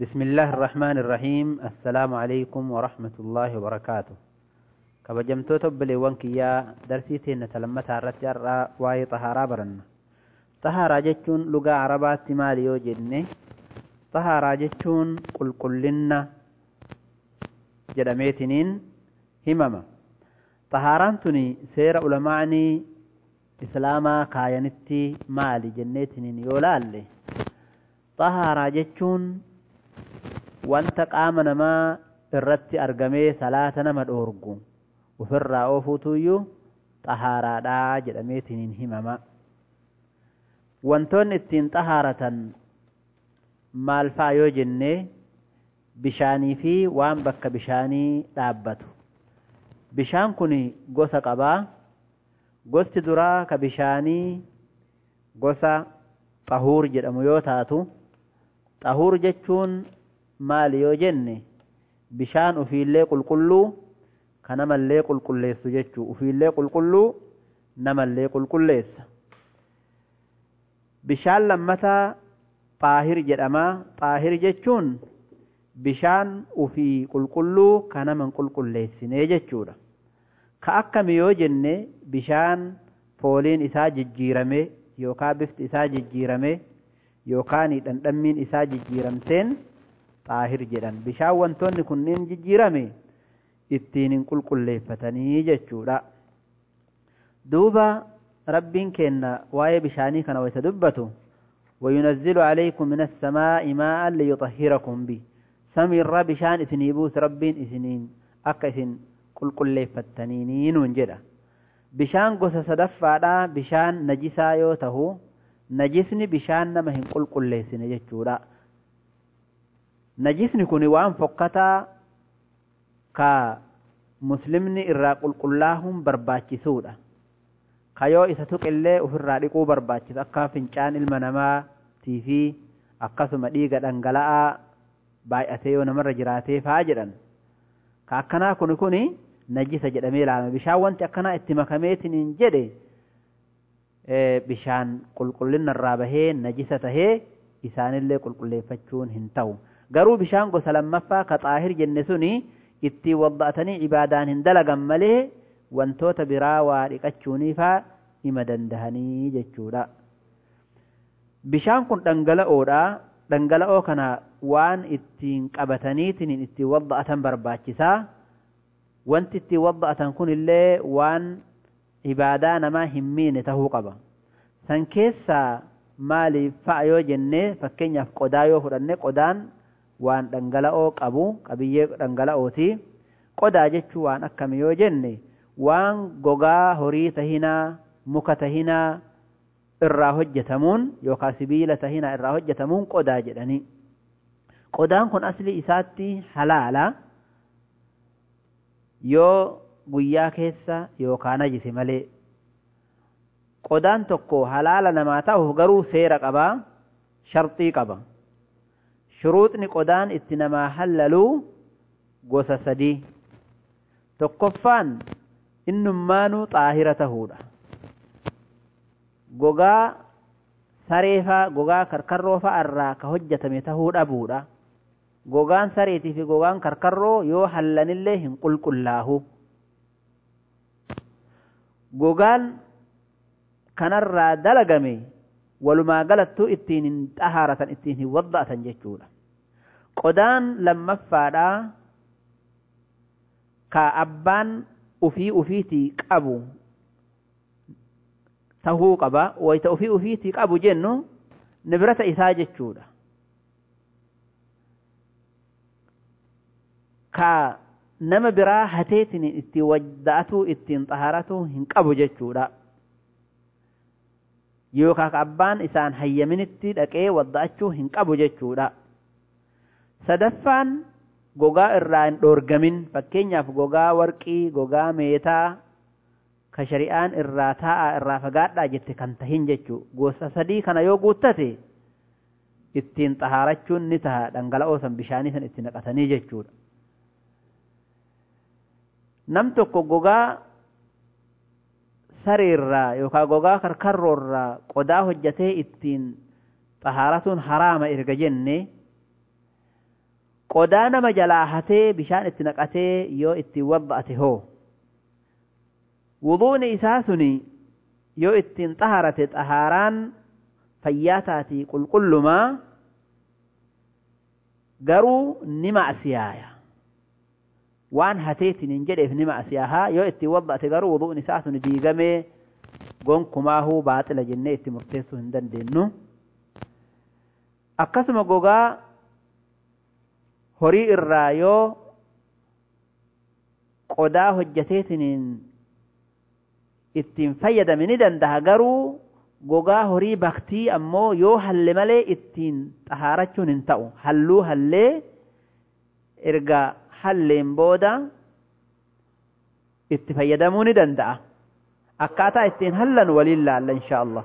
بسم الله الرحمن الرحيم السلام عليكم ورحمة الله وبركاته كبجمتو تبلي وانكيا درسي تين تلمت عرت واي طهارا برن طهارا جتشون لغا عربات تماليو جدني طهارا جتشون قل قلنا جدميتنين همما طهاران تني سير علماني إسلاما قاينتي مالي جنيتنين يولالي laalle جتشون wanta qaama namaa irratti argamee salaata nama dhoorgu ofirraa oofuutuyyuu xahaaraadhaa jedhameetiniin himama. Wantoonni ittiin xahaaratan maal fa'a yoo jenne bishaanii fi waan bakka bishaanii dhaabbatu. Bishaan kun gosa qabaa gosti duraa ka bishaanii gosa xahuur jedhamu yoo taatu xahuur jechuun maali yoo jenne bishaan ufiillee qulqulluu ka namallee qulqulleessu jechuu. Ufiillee qulqulluu namallee qulqulleessa. Bishaan lammataa xaahir jedhama. Xaahir jechuun bishaan ufii qulqulluu ka naman qulqulleessinee jechuudha. Ka akkami yoo jenne bishaan fooliin isaa jijjiirame yookaan bifti isaa jijjiirame yookaan dhandhammiin isaa jijjiiramteen xaahir jedhan bishaan wantoonni kunneen jijjiirame ittiin hin qulqulleeffatanii jechuudha duuba rabbiin kenna waa'ee bishaanii kana waysa dubbatu وينزل عليكم من السماء ماء ليطهركم به سمي الرب شان إثنيبوس رب إثنين أكثن قل قل لفتنينين ونجده bishaan gosa sadaffaadha bishaan najisaa yoo tahu najisni bishaan nama hin qulqulleessine jechuudha najisni kun waan fokkataa ka muslimni irraa qulqullaahuun barbaachisuudha ka yoo isa tuqillee ofirraa dhiquu barbaachisa. Akka fincaan ilma namaatii fi akkasuma dhiiga dhangala'aa baay'atee yoo namarra jiraatee faa jedhan. Ka akkanaa kun kun najisa jedhamee ilaalama bishaan wanti akkanaa itti makameetiin jedhe bishaan qulqullina irraa bahee najisa tahee isaanillee qulqulleeffachuun hin ta'u. Garuu bishaan gosa lammaffaa ka xaahir jenne suni ittiin wadda'atanii ibaadaan hin dalagan malee wantoota biraa waa dhiqachuunifaa hima dandahanii jechuudha. Bishaan kun dhangala'oodha. Dhangala'oo kana waan ittiin qabataniitiin ittiin wadda'atan barbaachisaa. Wanti ittiin wadda'atan kunillee waan ibaadaa namaa hin miine tahuu qaba. San keessaa maaliif fa'a yoo jenne fakkeenyaaf qodaa yoo fudhanne qodaan waan dhangala'oo qabu qabiyyee dhangala'ooti. Qodaa jechuun waan akkami yoo jenne waan gogaa horii tahinaa muka tahinaa irraa hojjetamuun yookaan sibiila tahinaa irraa hojjetamuun qodaa jedhani. Qodaan kun asli isaatti halaala yoo guyyaa keessa yookaan najise malee. Qodaan tokko halaala namaa ta'u garuu seera qabaa sharxii qaba. Shuruuxni qodaan itti namaa hallaluu gosa sadii tokkoffaan innummaanuu xaahira tahuudha gogaa sareefaa gogaa karkarroofaa irraa ka hojjetame tahuu dhabuudha gogaan sareetii fi gogaan karkarroo yoo hallanillee hin qulqullaahu gogaan kanarraa dalagame ولما قالت تو إتين انتهارة إتين وضعة جتولة قدان لما فارا كأبان وفي أفيتي قابو تهو قبا ويت وفي أفيتي قابو جنو نبرة إساء جتولة كنم برا هتيتين اتين وضعة إتين طهارة هنقابو جتولة yookaan abbaan isaan hayyaminitti dhaqee wadda'achuu hin qabu jechuudha. Sadaffaan gogaa irraa hin dhoorgamin fakkeenyaaf gogaa warqii, gogaa meetaa ka shari'aan irraa taa'aa irraa fagaadhaa jette kan tahin jechuu gosa sadii kana yoo guuttate ittiin xahaarachuun ni taha dhangala'oo san bishaanii san itti naqatanii jechuudha. Nam tokko gogaa sareerraa yookaan gogaa karkarroorraa qodaa hojjatee ittiin xahaaratuun haraama erga jenne qodaa nama jalaa hatee bishaan itti naqatee yoo ittiin wadda'ate hoo wuduuni isaa suni yoo ittiin xaharate xahaaraan fayyaa taatii qulqullumaa garuu ni ma'asiyaaya waan hateetiin hin jedheef ni ma'asiyaahaa yoo ittiin wadda'ate garuu wuduun isaa suni diigamee gonkumaahuu baaxila jennee itti murteessuu hin dandeenyu. Akkasuma gogaa horii irraa yoo qodaa hojjateetiniin ittiin fayyadame ni danda'a garuu gogaa horii baktii ammoo yoo halle malee ittiin xahaarachuun hin ta'u. Halluu hallee erga حلين بودا اتفيدموني دندا أكاتا اتين هلا ولله إن شاء الله